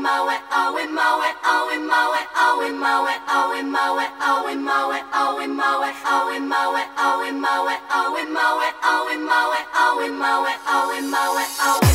mow it, oh we mow it, oh we mow it, oh we mow it, oh we mow it, oh we mow it, oh we mow it, oh we mow it, oh we mow it, oh we mow it, oh we mow it, oh we mow it, oh we mow it, oh